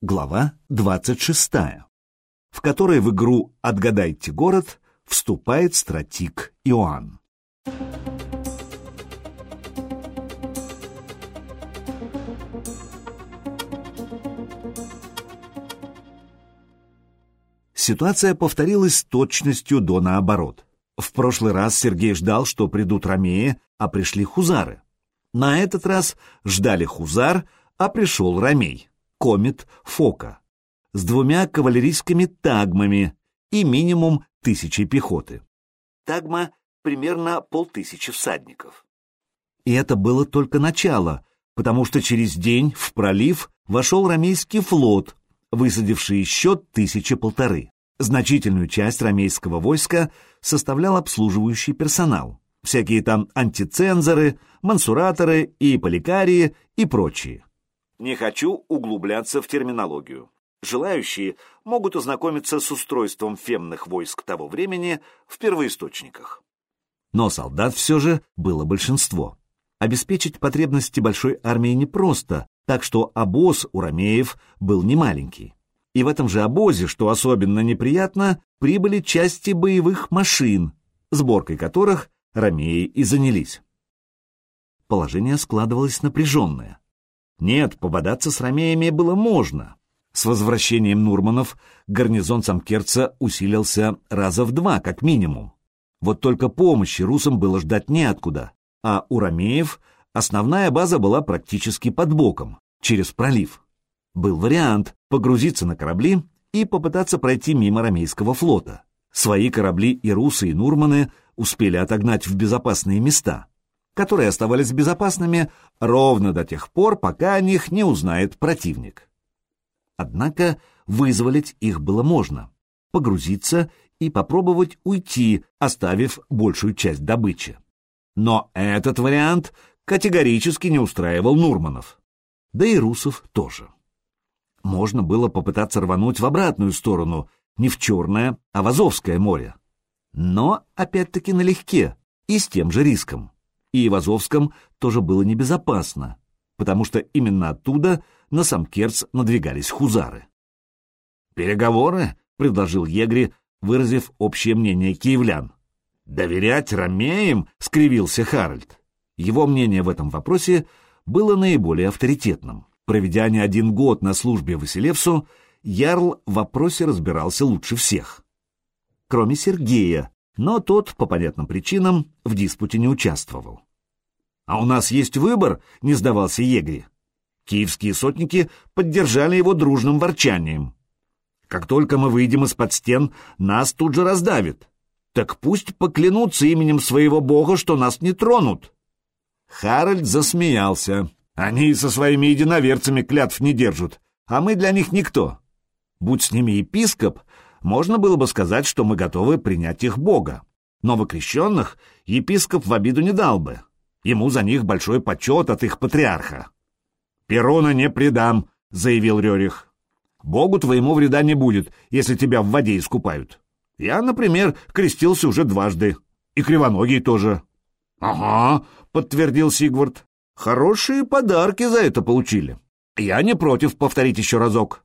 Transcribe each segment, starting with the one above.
Глава 26, в которой в игру «Отгадайте город» вступает стратик Иоанн. Ситуация повторилась с точностью до наоборот. В прошлый раз Сергей ждал, что придут ромеи, а пришли хузары. На этот раз ждали хузар, а пришел ромей, комет Фока, с двумя кавалерийскими тагмами и минимум тысячи пехоты. Тагма — примерно полтысячи всадников. И это было только начало, потому что через день в пролив вошел ромейский флот, высадивший еще тысячи полторы. Значительную часть ромейского войска составлял обслуживающий персонал, всякие там антицензоры, мансураторы и поликарии и прочие. Не хочу углубляться в терминологию. Желающие могут ознакомиться с устройством фемных войск того времени в первоисточниках. Но солдат все же было большинство. Обеспечить потребности большой армии непросто, так что обоз у ромеев был немаленький. И в этом же обозе, что особенно неприятно, прибыли части боевых машин, сборкой которых ромеи и занялись. Положение складывалось напряженное. Нет, пободаться с ромеями было можно. С возвращением Нурманов гарнизон Самкерца усилился раза в два, как минимум. Вот только помощи русам было ждать неоткуда, а у ромеев основная база была практически под боком, через пролив. Был вариант погрузиться на корабли и попытаться пройти мимо ромейского флота. Свои корабли и русы, и Нурманы успели отогнать в безопасные места, которые оставались безопасными ровно до тех пор, пока о них не узнает противник. Однако вызволить их было можно, погрузиться и попробовать уйти, оставив большую часть добычи. Но этот вариант категорически не устраивал Нурманов. Да и русов тоже. Можно было попытаться рвануть в обратную сторону, не в Черное, а в Азовское море. Но, опять-таки, налегке и с тем же риском и в Азовском тоже было небезопасно, потому что именно оттуда на Самкерц надвигались хузары. «Переговоры?» — предложил Егри, выразив общее мнение киевлян. «Доверять ромеям?» — скривился Харальд. Его мнение в этом вопросе было наиболее авторитетным. Проведя не один год на службе Василевсу, Ярл в вопросе разбирался лучше всех. Кроме Сергея, но тот, по понятным причинам, в диспуте не участвовал. «А у нас есть выбор», — не сдавался Егри. Киевские сотники поддержали его дружным ворчанием. «Как только мы выйдем из-под стен, нас тут же раздавит. Так пусть поклянутся именем своего бога, что нас не тронут». Харальд засмеялся. «Они со своими единоверцами клятв не держат, а мы для них никто. Будь с ними епископ, можно было бы сказать, что мы готовы принять их Бога. Новокрещенных епископ в обиду не дал бы. Ему за них большой почет от их патриарха. «Перуна не предам», — заявил Рерих. «Богу твоему вреда не будет, если тебя в воде искупают. Я, например, крестился уже дважды. И кривоногий тоже». «Ага», — подтвердил Сигвард. «Хорошие подарки за это получили. Я не против повторить еще разок».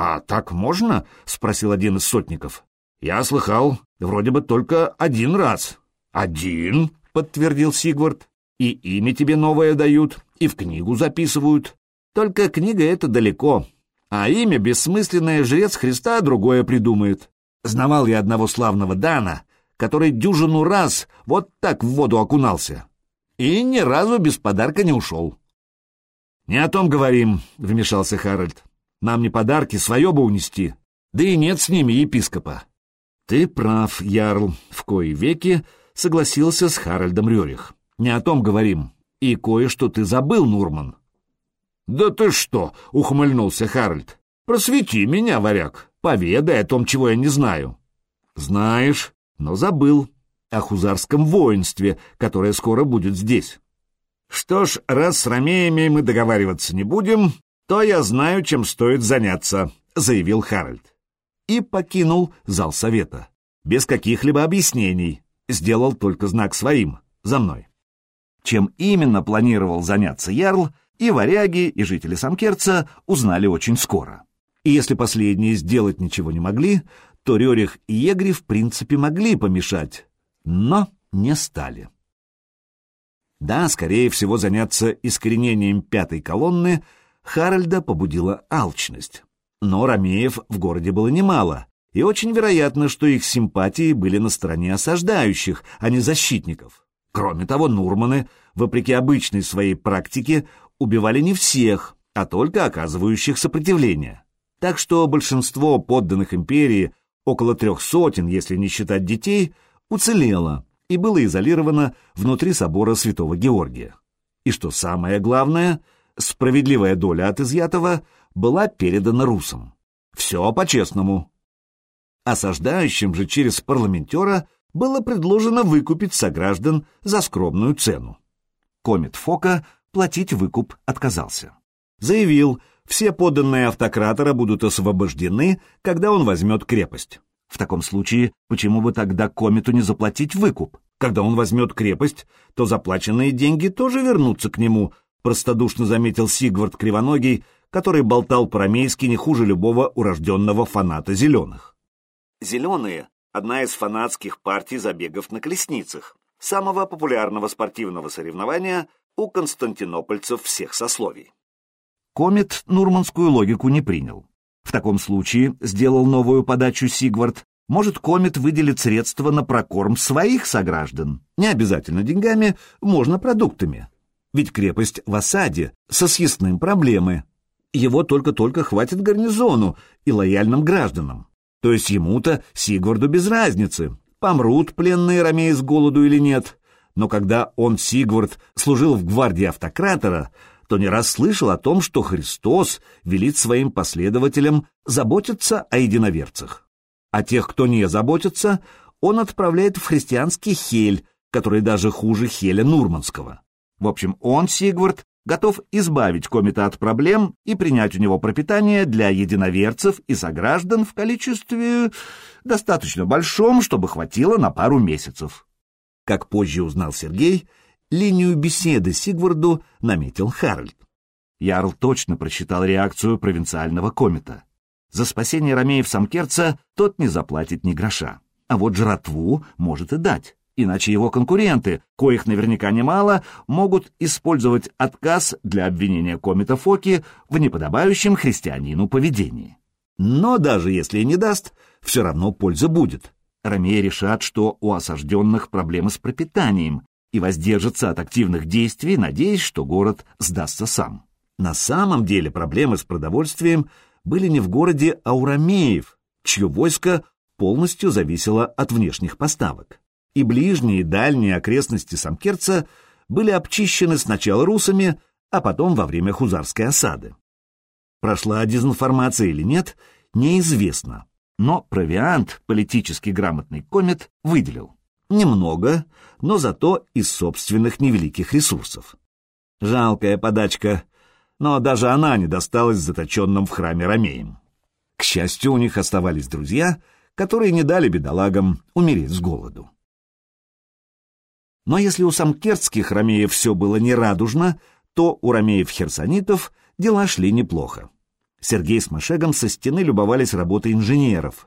«А так можно?» — спросил один из сотников. «Я слыхал, вроде бы только один раз». «Один?» — подтвердил Сигвард. «И имя тебе новое дают, и в книгу записывают. Только книга это далеко, а имя бессмысленное жрец Христа другое придумает. Знавал я одного славного Дана, который дюжину раз вот так в воду окунался. И ни разу без подарка не ушел». «Не о том говорим», — вмешался Харальд. Нам не подарки, свое бы унести. Да и нет с ними епископа. Ты прав, Ярл, в кои веки согласился с Харальдом Рерих. Не о том говорим. И кое-что ты забыл, Нурман. Да ты что, ухмыльнулся Харальд. Просвети меня, варяг. Поведай о том, чего я не знаю. Знаешь, но забыл. О хузарском воинстве, которое скоро будет здесь. Что ж, раз с ромеями мы договариваться не будем, то я знаю, чем стоит заняться», — заявил Харальд. И покинул зал совета. Без каких-либо объяснений. Сделал только знак своим. За мной. Чем именно планировал заняться Ярл, и варяги, и жители Самкерца узнали очень скоро. И если последние сделать ничего не могли, то Рерих и Егри в принципе могли помешать, но не стали. Да, скорее всего, заняться искоренением пятой колонны Харальда побудила алчность. Но ромеев в городе было немало, и очень вероятно, что их симпатии были на стороне осаждающих, а не защитников. Кроме того, Нурманы, вопреки обычной своей практике, убивали не всех, а только оказывающих сопротивление. Так что большинство подданных империи, около трех сотен, если не считать детей, уцелело и было изолировано внутри собора святого Георгия. И что самое главное, справедливая доля от изъятого была передана русам. Все по-честному. Осаждающим же через парламентера было предложено выкупить сограждан за скромную цену. Комет Фока платить выкуп отказался. Заявил, все подданные автократора будут освобождены, когда он возьмет крепость. В таком случае, почему бы тогда Комету не заплатить выкуп? Когда он возьмет крепость, то заплаченные деньги тоже вернутся к нему, простодушно заметил Сигвард Кривоногий, который болтал по-рамейски не хуже любого урожденного фаната зеленых. Зеленые — одна из фанатских партий забегов на колесницах, самого популярного спортивного соревнования у константинопольцев всех сословий. Комет нурманскую логику не принял. В таком случае, сделал новую подачу Сигвард, может Комет выделит средства на прокорм своих сограждан. Не обязательно деньгами, можно продуктами. Ведь крепость в осаде, со съестным проблемы. Его только-только хватит гарнизону и лояльным гражданам. То есть ему-то, Сигварду, без разницы, помрут пленные ромеи с голоду или нет. Но когда он, Сигвард, служил в гвардии автократора, то не раз слышал о том, что Христос велит своим последователям заботиться о единоверцах. А тех, кто не заботится, он отправляет в христианский Хель, который даже хуже Хеля Нурманского. В общем, он, Сигвард, готов избавить комета от проблем и принять у него пропитание для единоверцев и сограждан в количестве достаточно большом, чтобы хватило на пару месяцев. Как позже узнал Сергей, Линию беседы Сигварду наметил Харальд. Ярл точно просчитал реакцию провинциального комета. За спасение ромеев Самкерца тот не заплатит ни гроша. А вот жратву может и дать, иначе его конкуренты, коих наверняка немало, могут использовать отказ для обвинения комета Фоки в неподобающем христианину поведении. Но даже если и не даст, все равно польза будет. Ромеи решат, что у осажденных проблемы с пропитанием, и воздержится от активных действий, надеясь, что город сдастся сам. На самом деле проблемы с продовольствием были не в городе, а у ромеев, чье войско полностью зависело от внешних поставок. И ближние и дальние окрестности Самкерца были обчищены сначала русами, а потом во время хузарской осады. Прошла дезинформация или нет, неизвестно, но провиант политически грамотный комет выделил. Немного, но зато из собственных невеликих ресурсов. Жалкая подачка, но даже она не досталась заточенным в храме ромеям. К счастью, у них оставались друзья, которые не дали бедолагам умереть с голоду. Но если у самкерских ромеев все было нерадужно, то у ромеев-херсонитов дела шли неплохо. Сергей с Машегом со стены любовались работой инженеров.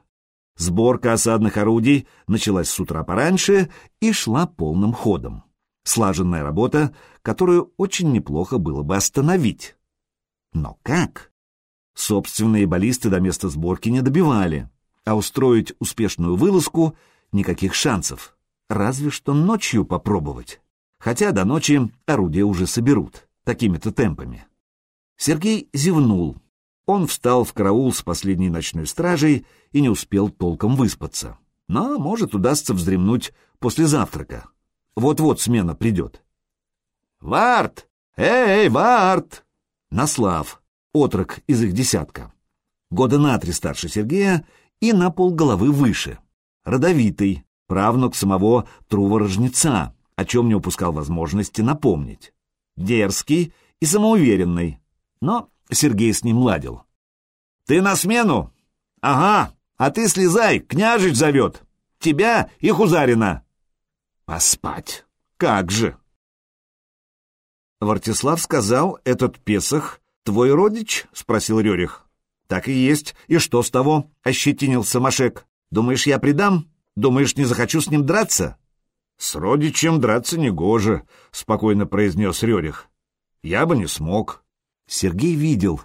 Сборка осадных орудий началась с утра пораньше и шла полным ходом. Слаженная работа, которую очень неплохо было бы остановить. Но как? Собственные баллисты до места сборки не добивали, а устроить успешную вылазку никаких шансов. Разве что ночью попробовать. Хотя до ночи орудия уже соберут, такими-то темпами. Сергей зевнул, он встал в караул с последней ночной стражей и не успел толком выспаться. Но, может, удастся вздремнуть после завтрака. Вот-вот смена придет. «Варт! Эй, Варт!» Наслав, отрок из их десятка. Года на три старше Сергея и на пол головы выше. Родовитый, правнук самого Трува-рожнеца, о чем не упускал возможности напомнить. Дерзкий и самоуверенный, но Сергей с ним ладил. «Ты на смену?» «Ага, а ты слезай, княжич зовет. Тебя и Хузарина». «Поспать. Как же!» Вартислав сказал, этот Песах твой родич? — спросил Рерих. Так и есть. И что с того? — ощетинился Машек. Думаешь, я предам? Думаешь, не захочу с ним драться? С родичем драться негоже, — спокойно произнес Рерих. Я бы не смог. Сергей видел.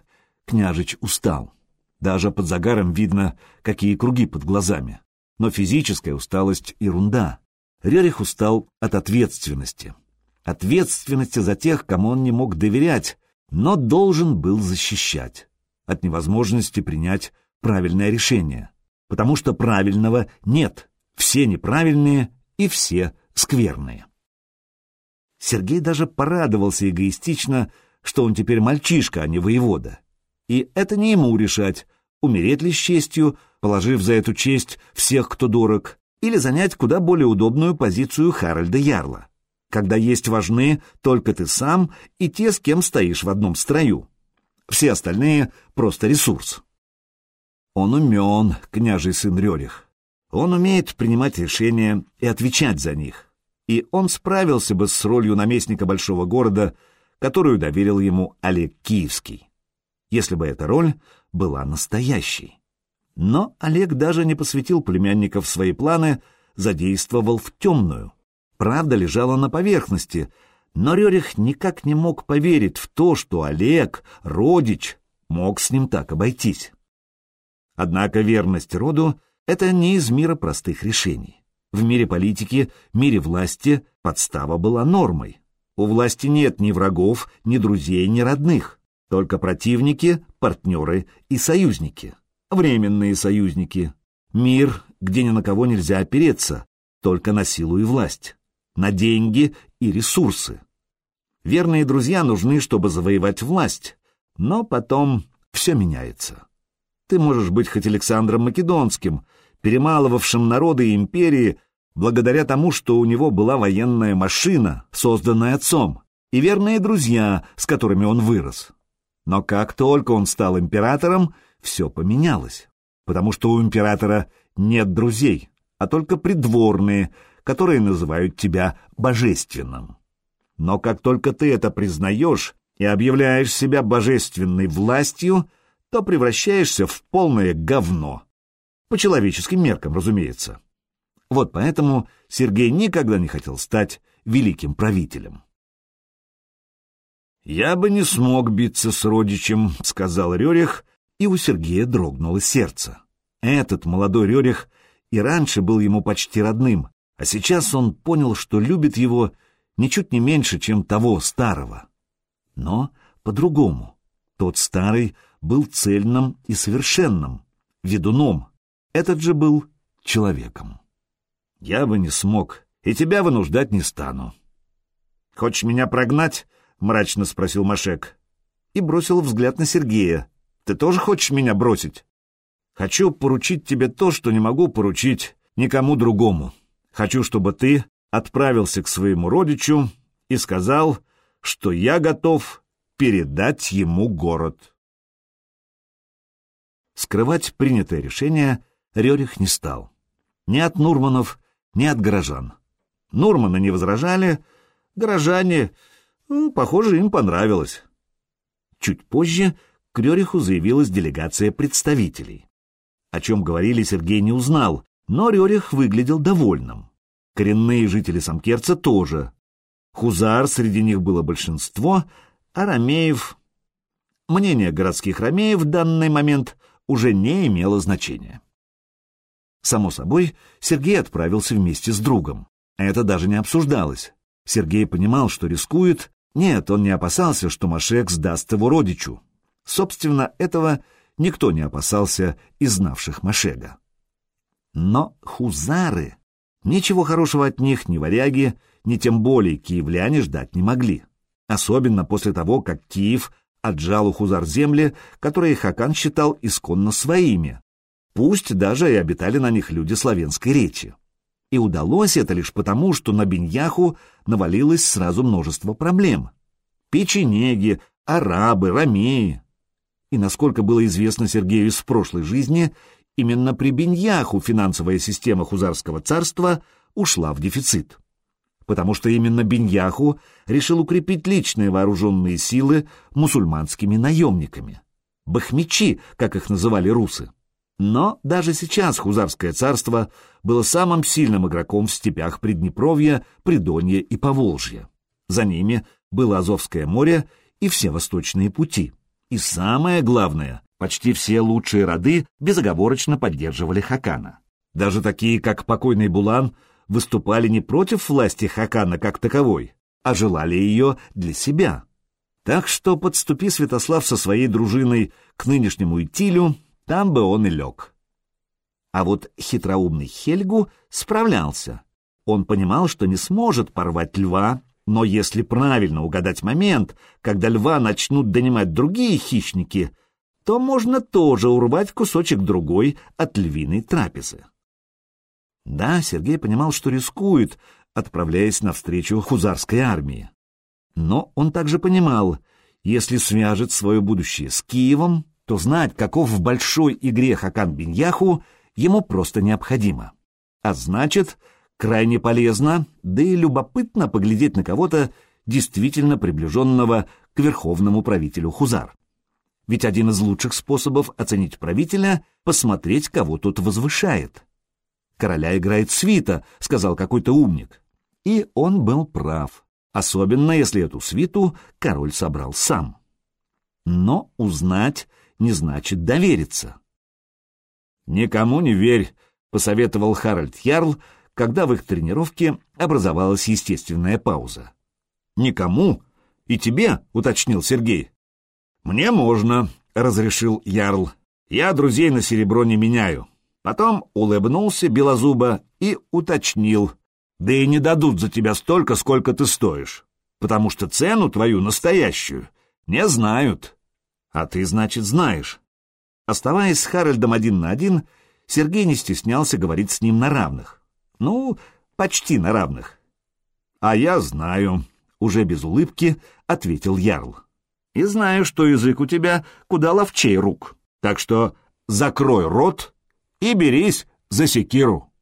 Княжич устал. Даже под загаром видно, какие круги под глазами. Но физическая усталость — ерунда. Рерих устал от ответственности ответственности за тех, кому он не мог доверять, но должен был защищать, от невозможности принять правильное решение, потому что правильного нет, все неправильные и все скверные. Сергей даже порадовался эгоистично, что он теперь мальчишка, а не воевода. И это не ему решать, умереть ли с честью, положив за эту честь всех, кто дорог, или занять куда более удобную позицию Харальда Ярла когда есть важны только ты сам и те, с кем стоишь в одном строю. Все остальные — просто ресурс. Он умен, княжий сын Рерих. Он умеет принимать решения и отвечать за них. И он справился бы с ролью наместника большого города, которую доверил ему Олег Киевский, если бы эта роль была настоящей. Но Олег даже не посвятил племянников свои планы, задействовал в темную. Правда лежала на поверхности, но Рерих никак не мог поверить в то, что Олег, родич, мог с ним так обойтись. Однако верность роду — это не из мира простых решений. В мире политики, мире власти подстава была нормой. У власти нет ни врагов, ни друзей, ни родных, только противники, партнеры и союзники. Временные союзники. Мир, где ни на кого нельзя опереться, только на силу и власть на деньги и ресурсы. Верные друзья нужны, чтобы завоевать власть, но потом все меняется. Ты можешь быть хоть Александром Македонским, перемалывавшим народы и империи благодаря тому, что у него была военная машина, созданная отцом, и верные друзья, с которыми он вырос. Но как только он стал императором, все поменялось, потому что у императора нет друзей, а только придворные, которые называют тебя божественным. Но как только ты это признаешь и объявляешь себя божественной властью, то превращаешься в полное говно. По человеческим меркам, разумеется. Вот поэтому Сергей никогда не хотел стать великим правителем. «Я бы не смог биться с родичем», — сказал Рерих, и у Сергея дрогнуло сердце. Этот молодой Рерих и раньше был ему почти родным, а сейчас он понял, что любит его ничуть не меньше, чем того старого. Но по-другому. Тот старый был цельным и совершенным, ведуном. Этот же был человеком. Я бы не смог, и тебя вынуждать не стану. «Хочешь меня прогнать?» — мрачно спросил Машек. И бросил взгляд на Сергея. «Ты тоже хочешь меня бросить?» «Хочу поручить тебе то, что не могу поручить никому другому». Хочу, чтобы ты отправился к своему родичу и сказал, что я готов передать ему город. Скрывать принятое решение Рерих не стал. Ни от Нурманов, ни от горожан. Нурманы не возражали, горожане, ну, похоже, им понравилось. Чуть позже к Рериху заявилась делегация представителей. О чем говорили, Сергей не узнал, но Рерих выглядел довольным. Коренные жители Самкерца тоже. Хузар среди них было большинство, а ромеев... Мнение городских ромеев в данный момент уже не имело значения. Само собой, Сергей отправился вместе с другом. Это даже не обсуждалось. Сергей понимал, что рискует. Нет, он не опасался, что Машек сдаст его родичу. Собственно, этого никто не опасался из знавших Машега. Но хузары... Ничего хорошего от них ни варяги, ни тем более киевляне ждать не могли. Особенно после того, как Киев отжал у хузар земли, которые Хакан считал исконно своими. Пусть даже и обитали на них люди славянской речи. И удалось это лишь потому, что на Беньяху навалилось сразу множество проблем. Печенеги, арабы, ромеи. И насколько было известно Сергею из прошлой жизни, Именно при Беньяху финансовая система Хузарского царства ушла в дефицит. Потому что именно Беньяху решил укрепить личные вооруженные силы мусульманскими наемниками. Бахмичи, как их называли русы. Но даже сейчас Хузарское царство было самым сильным игроком в степях Приднепровья, Придонья и Поволжья. За ними было Азовское море и все восточные пути. И самое главное, почти все лучшие роды безоговорочно поддерживали Хакана. Даже такие, как покойный Булан, выступали не против власти Хакана как таковой, а желали ее для себя. Так что подступи Святослав со своей дружиной к нынешнему Итилю, там бы он и лег. А вот хитроумный Хельгу справлялся. Он понимал, что не сможет порвать льва, но если правильно угадать момент, когда льва начнут донимать другие хищники, то можно тоже урвать кусочек другой от львиной трапезы. Да, Сергей понимал, что рискует, отправляясь навстречу хузарской армии. Но он также понимал, если свяжет свое будущее с Киевом, то знать, каков в большой игре Хакан Беньяху, ему просто необходимо. А значит, крайне полезно, да и любопытно поглядеть на кого-то, действительно приближенного к верховному правителю Хузар. Ведь один из лучших способов оценить правителя — посмотреть, кого тот возвышает. «Короля играет свита», — сказал какой-то умник. И он был прав, особенно если эту свиту король собрал сам. Но узнать не значит довериться. «Никому не верь», — посоветовал Харальд Ярл, когда в их тренировке образовалась естественная пауза. «Никому? И тебе?» — уточнил Сергей. «Мне можно», — разрешил Ярл. «Я друзей на серебро не меняю». Потом улыбнулся белозуба и уточнил. «Да и не дадут за тебя столько, сколько ты стоишь, потому что цену твою настоящую не знают. А ты, значит, знаешь». Оставаясь с Харальдом один на один, Сергей не стеснялся говорить с ним на равных. Ну, почти на равных. «А я знаю», — уже без улыбки ответил Ярл. «И знаю, что язык у тебя куда ловчей рук, так что закрой рот и берись за секиру.